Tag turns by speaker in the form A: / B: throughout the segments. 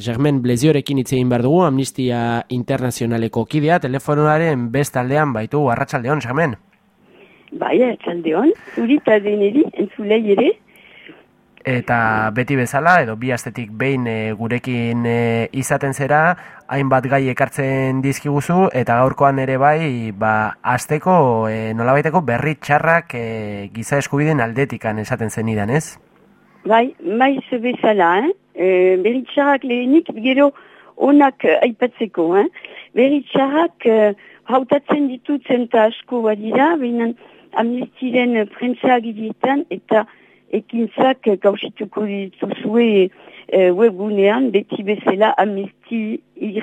A: Germen Bleziorekin hitz egin behar dugu, Amnistia Internazionaleko kidea, telefonoaren bestaldean baitu, arratsaldeon Germen?
B: Bai, arratsaldeon, zuri eta deneri, entzulei ere.
A: Eta beti bezala, edo bi astetik behin e, gurekin e, izaten zera, hainbat gai ekartzen dizkiguzu, eta gaurkoan ere bai, ba, azteko, e, nolabaiteko berri txarrak e, giza eskubiden aldetikan esaten zen idan, ez?
B: Bai, maiz bezala, eh? E, beritxarrak lehenik gero onak uh, aipatzeko. Eh? Beritxarrak uh, hautatzen ditutzen eta asko badira, behinan amnestiren prentsa agidietan eta ekintzak gauzituko dituzue uh, webgunean beti bezala amnesti y.fr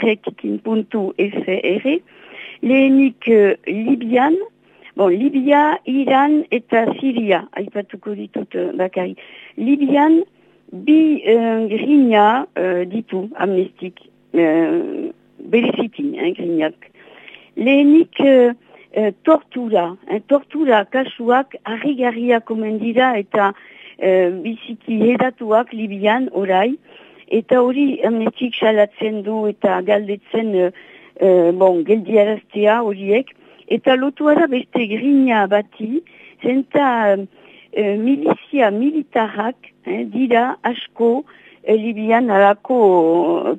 B: lehenik uh, Libian, bon, Libia, Iran eta Siria aipatuko ditut bakari. Libian, bi uh, grina uh, ditu amnestik, uh, bereziki, hein, grinak. Lehenik uh, uh, tortura, hein, tortura kasuak harri-garria komendira eta uh, biziki hedatuak Libian orai, eta hori amnestik salatzen du eta galdetzen uh, bon, geldiaraztea horiek, eta lotuara beste grina bati, zenta... E, milizia militarrak eh, dira asko e, Libian alako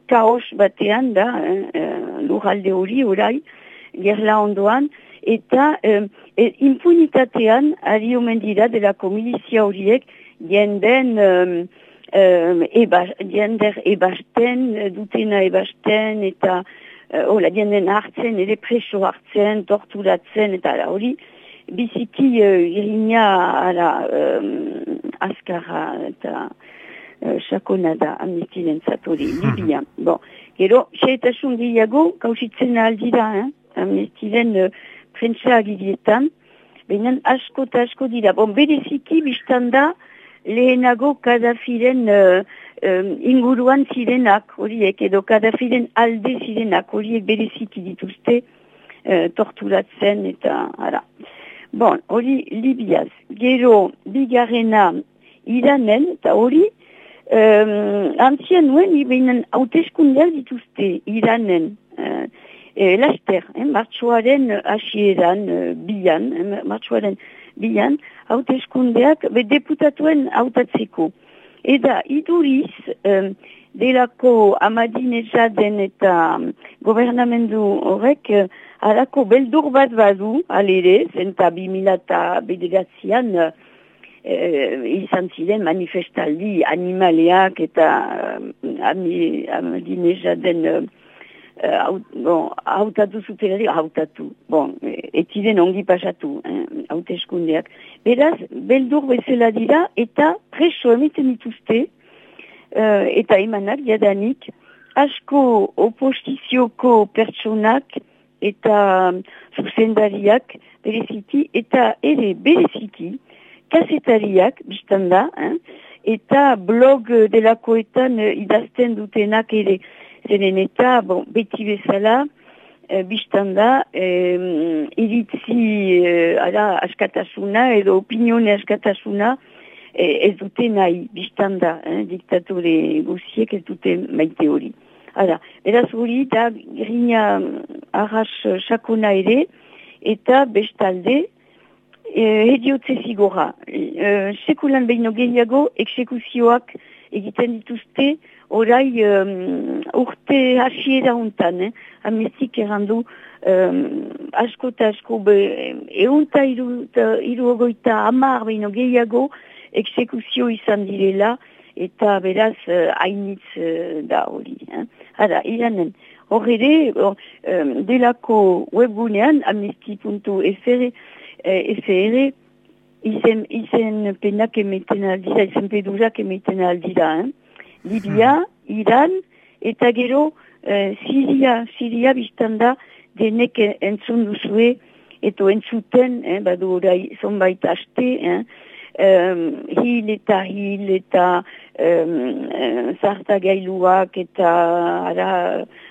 B: kaos batean da eh, lurralde hori orai gerla ondoan eta eh, impunitatean ari omen dira delako milizia horiek jenden eh, eba, jender ebasten dutena ebasten eta eh, hola, jenden hartzen ere preso hartzen torturatzen eta hori biziki uh, irina ala um, azkarra eta uh, sakona da amnestiren zatori, mm -hmm. Libia. Bon, gero, xeetasun gehiago, kausitzen aldira, eh? amnestiren uh, prentsa agidietan, behinan asko eta asko dira. Bon, bereziki biztan da, lehenago kadafiren uh, um, inguruan zirenak horiek, edo kadafiren alde zirenak horiek bereziki dituzte, uh, torturatzen eta, ara. Bon, hori Libiaz. Gero, bigarrena iranen, eta hori, um, antzia nuen, ibeinen hauteskundeak dituzte iranen, uh, e, laster, eh, martxoaren asieran uh, bilan, eh, martxoaren bilan, hauteskundeak be deputatuen hautatzeko. Eda, iduriz, um, delako amadinezaden eta um, gobernamendu horrek, uh, Alako beldur bat badu, alere, zenta bimila eta bederatzean, e, izan ziren manifestaldi animaleak eta amadineza den hautatu zuten, hautatu, bon, etiren ongi pasatu, haute eskundeak. Beraz, beldur bezala dira eta preso emiten dituzte, eta emanak, jadanik, asko oposizioko pertsonak, eta zuzendariak bereziki, eta ere bereziki, kasetariak, biztanda, eh? eta blog delakoetan uh, idazten dutenak ere, zenen eta, bon, beti bezala, uh, biztanda, um, iritzi uh, ara, askatasuna edo opinione askatasuna, ez dute nahi, biztanda, eh? diktatore guziek ez dute maite hori. Hala, beraz hori da grina arras sakona ere, eta bestalde, e, hediotze zigora. E, sekulan behino gehiago, eksekuzioak egiten dituzte, orai um, urte hasiera hontan, eh? amestik errandu, um, asko eta asko, be, eunta iruogoita amar behino gehiago, eksekuzio izan direla, eta beraz hainitz uh, da hori. Eh? Hara, iranen, hor ere, um, delako webgunean, amnesti.fr, eh, izen, izen penak emeten aldira, izen pedurak emeten aldira. Eh? Libia, hmm. Iran, eta gero, uh, Siria, Siria biztanda, denek entzun duzue, eto entzuten, eh, badu orai zonbait aste, eh, um, hil eta hil eta um, zarta gailuak eta ara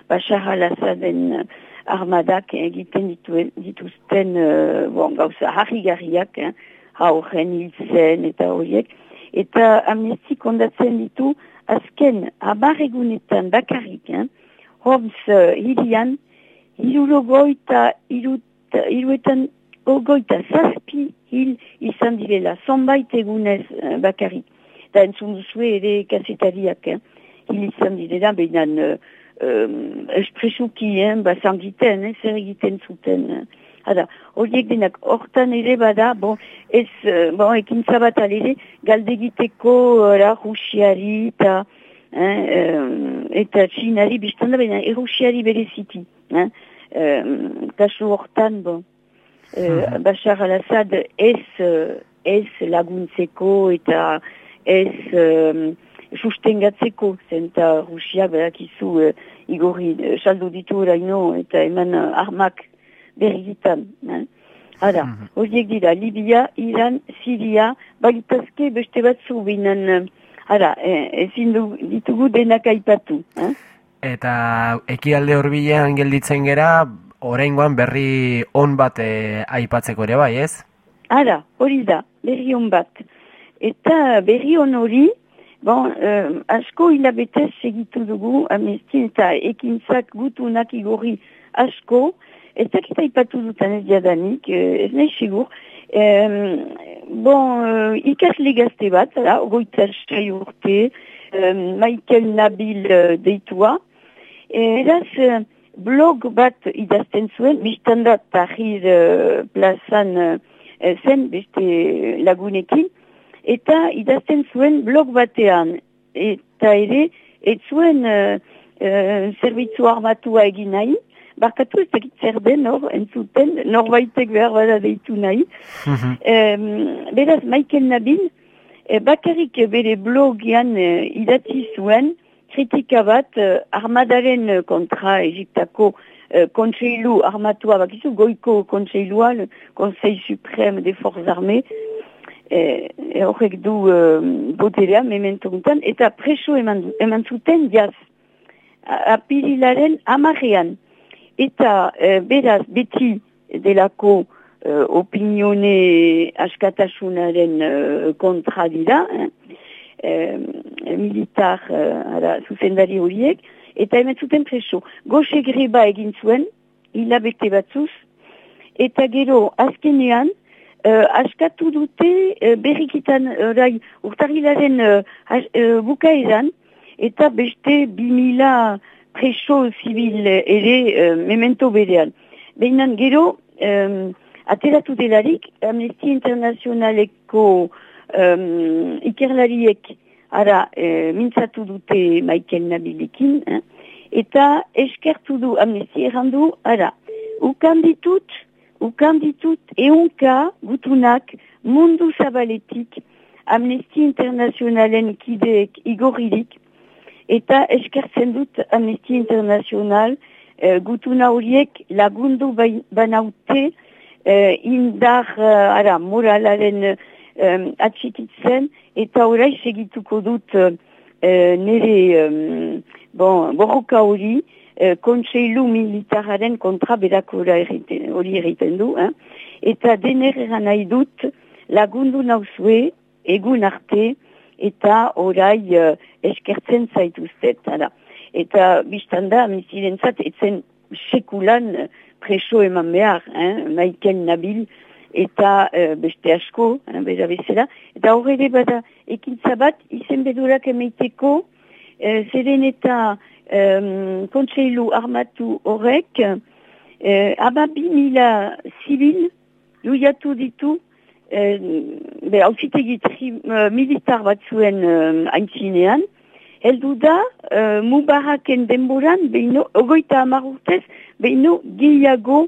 B: Bashar al-Assaden armadak egiten dituen, dituzten uh, bon, gauza harri-garriak, hauren hiltzen eta horiek. Eta amnesti kondatzen ditu azken abarregunetan bakarrik, eh? Homs uh, hirian, irurogoita, iruetan ogoita zazpi hil izan direla, zonbait egunez uh, bakarrik. Da entzun duzue ere kasetariak, eh? hil izan direla, behinan uh, um, espresuki, eh? bazangiten, eh? zer egiten zuten. Eh? Hada, horiek denak, hortan ere bada, bon, ez, uh, bon, ekin zabat alere, galdegiteko, uh, rusiari, eta, eh, um, eta txinari, biztanda baina, erusiari bereziti, eh, um, kasu hortan, bon, uh, mm Bashar al-Assad ez, ez laguntzeko, eta ez um, sustengatzeko, zenta rusiak badakizu, uh, igorri, uh, saldo ditu eraino, eta eman uh, armak, berritan. Eh? Hala, mm -hmm. horiek dira, Libia, Iran, Siria, bagitazke beste batzu binen, hala, eh, ezin ditugu denak aipatu. Eh?
A: Eta ekialde horbilean gelditzen gera, oraingoan berri on bat eh, aipatzeko ere bai, ez?
B: Hala, hori da, berri on bat. Eta berri on hori, bon, eh, asko hilabetez segitu dugu, amestin eta ekintzak gutunak igorri asko, ez dakita ipatu dutan ez diadanik, eh, ez nahi sigur. bon, uh, ikasle gazte bat, ogoita sei urte, um, Michael Nabil uh, deitua. Eraz, uh, blog bat idazten zuen, biztan da Tahir uh, plazan uh, zen, beste lagunekin, eta idazten zuen blog batean. Eta ere, ez zuen uh, uh, zerbitzu armatua egin nahi, barkatu ez dakit zer den hor, entzuten, norbaitek behar bada deitu nahi. Mm beraz, Michael Nabil, e, bakarrik bere blogian e, idatzi zuen, kritika bat e, armadaren kontra Egiptako e, kontseilu armatua, bakizu goiko kontseilua, le Conseil Supreme des Forces Armées, e, horrek du e, boterea, memento guntan, eta preso eman, eman zuten jaz, apirilaren amarrean eta e, beraz beti delako e, opinione askatasunaren e, kontra dira, eh? e, militar e, ara, zuzendari horiek, eta hemen zuten preso. Goxe greba egin zuen, hilabete batzuz, eta gero azkenean, Uh, askatu dute uh, berrikitan uh, urtarilaren uh, bukaeran eta beste bimila preso zibil ere uh, memento berean. Behinan gero, um, ateratu delarik, Amnesty Internationaleko um, ikerlariek ara uh, mintzatu dute Michael Nabilikin, eh? eta eskertu du Amnesty errandu, ara, ukanditut, ukanditut eunka gutunak mundu zabaletik Amnesty Internationalen kideek igorilik, eta eskertzen dut Amnesty International uh, gutuna horiek lagundu banaute uh, indar ara, moralaren um, atxikitzen eta orai segituko dut uh, nire um, bon, borroka hori uh, kontseilu militararen kontra berako hori eriten du eh? eta denerera nahi dut lagundu nauzue egun arte eta orai uh, eskertzen zaituztet. Hala. Eta biztan da, amiziren zat, etzen sekulan preso eman behar, eh? Maiken Nabil, eta uh, beste asko, eh, bera bezala. Eta horre bada, ekintza bat, izen bedurak emeiteko, uh, zeren eta um, kontseilu armatu horrek, uh, ababi mila zibil, luiatu ditu, be hausitegi uh, militar bat zuen uh, aintzinean, heldu da uh, Mubaraken denboran, beino, ogoita amarrurtez, beino gehiago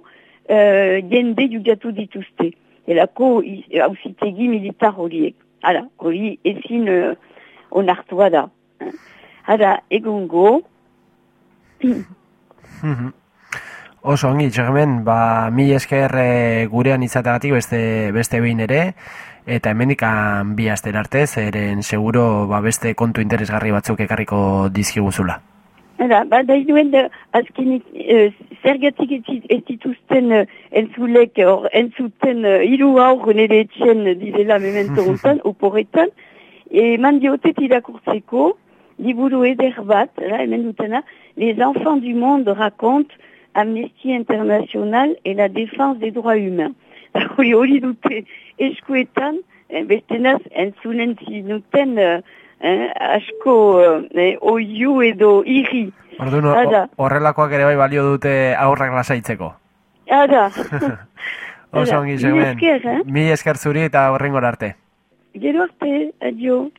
B: uh, jende judiatu dituzte. Elako hausitegi militar horiek. Hala, hori ezin uh, onartua da. Hala, egongo.
A: Mhm. Oso ongi, txegemen, ba, mi esker e, gurean izateagatik beste, beste behin ere, eta hemendikan bi aster arte, zeren seguro ba, beste kontu interesgarri batzuk ekarriko dizkiguzula.
B: Hala, ba, da iduen, azken, e, zergatik ez dituzten e, entzulek, or, entzuten e, iru aur nire etxen direla memento guntan, oporretan, e, mandiotet irakurtzeko, liburu eder bat, la, hemen dutena, Les enfants du monde racontent Amnesty International et la défense des droits humains. Hori hori dute eskuetan, eh, bestenaz entzunen zinuten eh, eh, asko eh, oiu edo irri.
A: Orduan, horrelakoak ere bai balio dute aurrak lasaitzeko.
B: Ada,
A: Oso ongi zegoen.
B: esker, eh?
A: Mi esker zuri eta horrengor arte.
B: gero arte, adio.